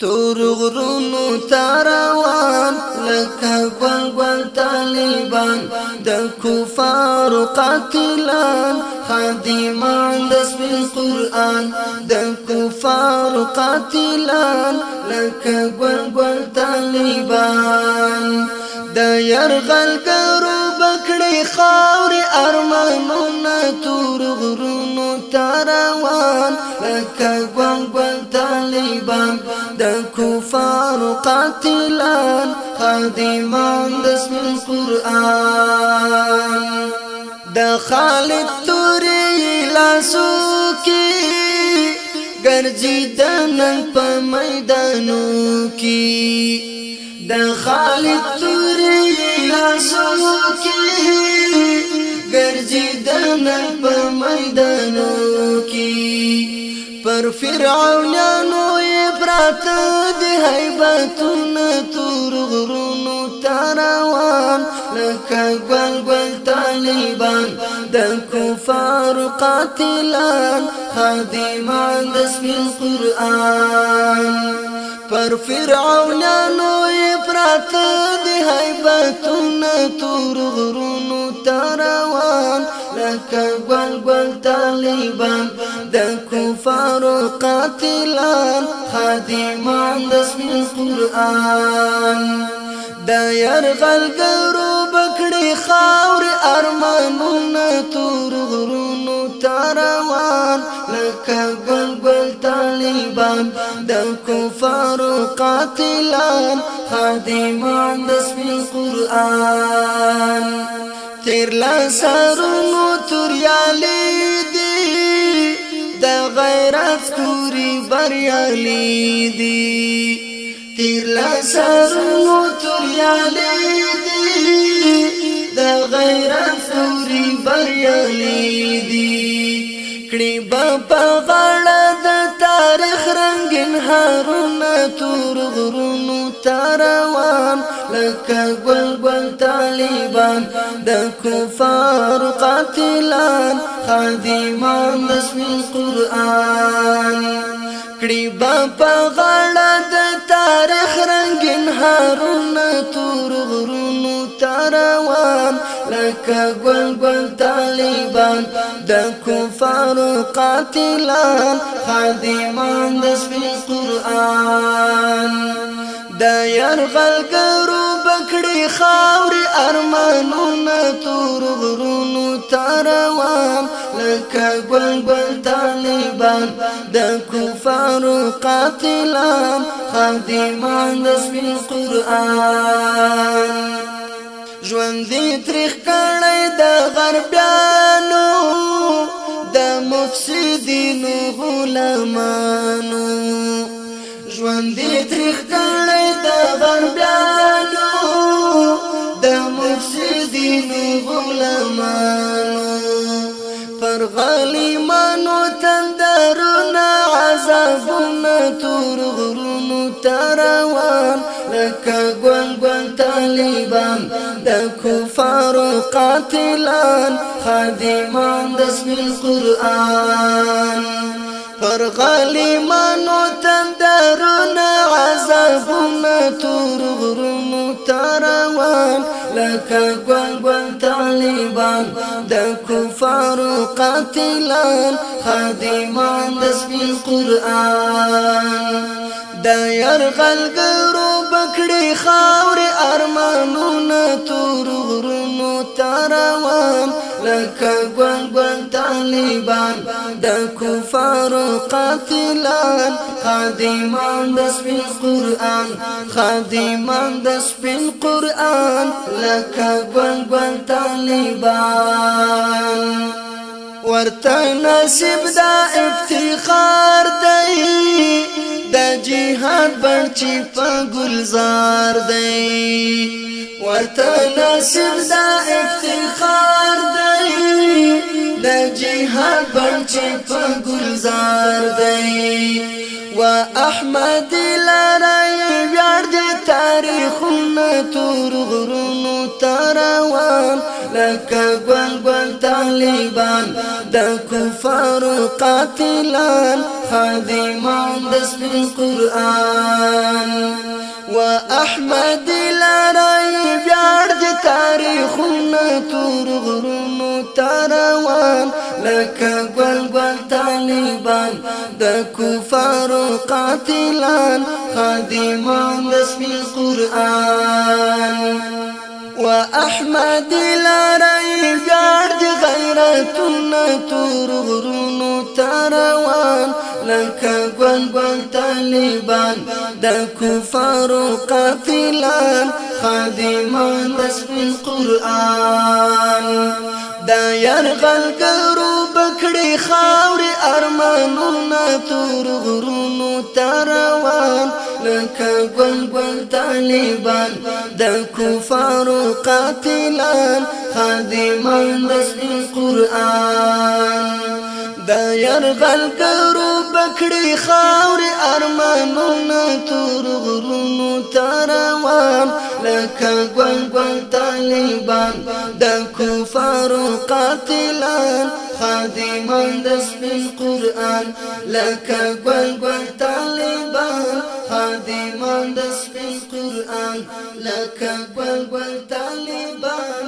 تور غرونو تاروان لکه بل گل طالبان د کفار قاتلان خادمان د سپین قران د کفار قاتلان لکه گل گل طالبان د يرغل کرو بکړې ته ګون ګون طالبان د کفار قاتلان خادمان د سم قران د خالد توري لاسو کې ګرځي د نن په میدانو کې د خالد توري لاسو کې ګرځي د نن په میدانو پر نو ابرات دی حیبتون تور غرونو تاروان لکه گل گل طالبان د کفار قاتلان خادمان د اسم القران پر نو ابرات دی حیبتون تور غرونو تاروان لك گل گل طالبان د کفار قاتلان خادمان د سپین قران د يرغل ګرو بکړي خاور ارمانونه تور غرونو تاروان لکه گل گل طالبان د کفار قاتلان خادمان د سپین القران غیر لاسرونو توریالی دی د غیرت ستوري بریالی دی تیر لاسرونو توریالی دی د غیرت ستوري بریالی دی کړي بابا رنگین هارونه تور غرونو تاروان لکه گل گل طالبان د کفار قاتلان خادمان بسم القرآن کړي با په غړه د تاریخ رنگین هارونه ورک گل گل طالبان د کفارو قاتلان خادمان د سپین قران د يرغل ګرو بکړي خاوري ارمانونه تور غرونو تاروان لکه گل گل طالبان د کفارو قاتلان خادمان د سپین قران ژوند دې تریخ کړی د غربیانو د مفسدینو غلامانو ژوند دې تریخ کړی د غربیانو د مفسدینو غلامانو پر غلیمانو تندرونه عذابونه تور غرونو تراوه ورکا گون گون طالبان دا کفار و قاتلان خادمان دسم القرآن پر غالمان و تندرون عذابون تور غرمون تروان لکه گل گل طالبان د کفارو قاتلان خادمان د سپین قران د يرغل ګرو بکړي خاو ارمانونه تور غرونو تاروان لکه ګون ګون طالبان د کفارو قاتلان خادمان د سپین قران خادمان د سپین قران لکه ګون ګون طالبان ورته نصیب دا افتخار هر بنچی په گلزار دی ورته ناصر دا افتخار دی د جهاد بنچی په گلزار دی و احمد لارای ویار دی تاریخونه تور غرونو تر لکه ګل ګل طالبان د کفار قاتلان خادمان د سپین قران و احمد لری بیار د تاریخونه تور غرونو تروان لکه ګل ګل طالبان د کفار قاتلان خادمان د سپین قران واحمد لا ريجاج غیرتونه تور غرونو تروان لك ګون ګون طالبان د کفارو قاتلان خادمان د سپین قران دا يرغل کرو بکړی خان ارمانونا تور غرونو تروان لك قل قل طالبان دا كفار قاتلان خادمان بس القرآن دا يرغل قرون بکړی خاورې ارمانونه تور غرونو تروان لکه ګل ګل طالبان د کفارو قاتلان خادمان د سپین قران لکه ګل ګل طالبان خادمان د سپین قران لکه ګل ګل طالبان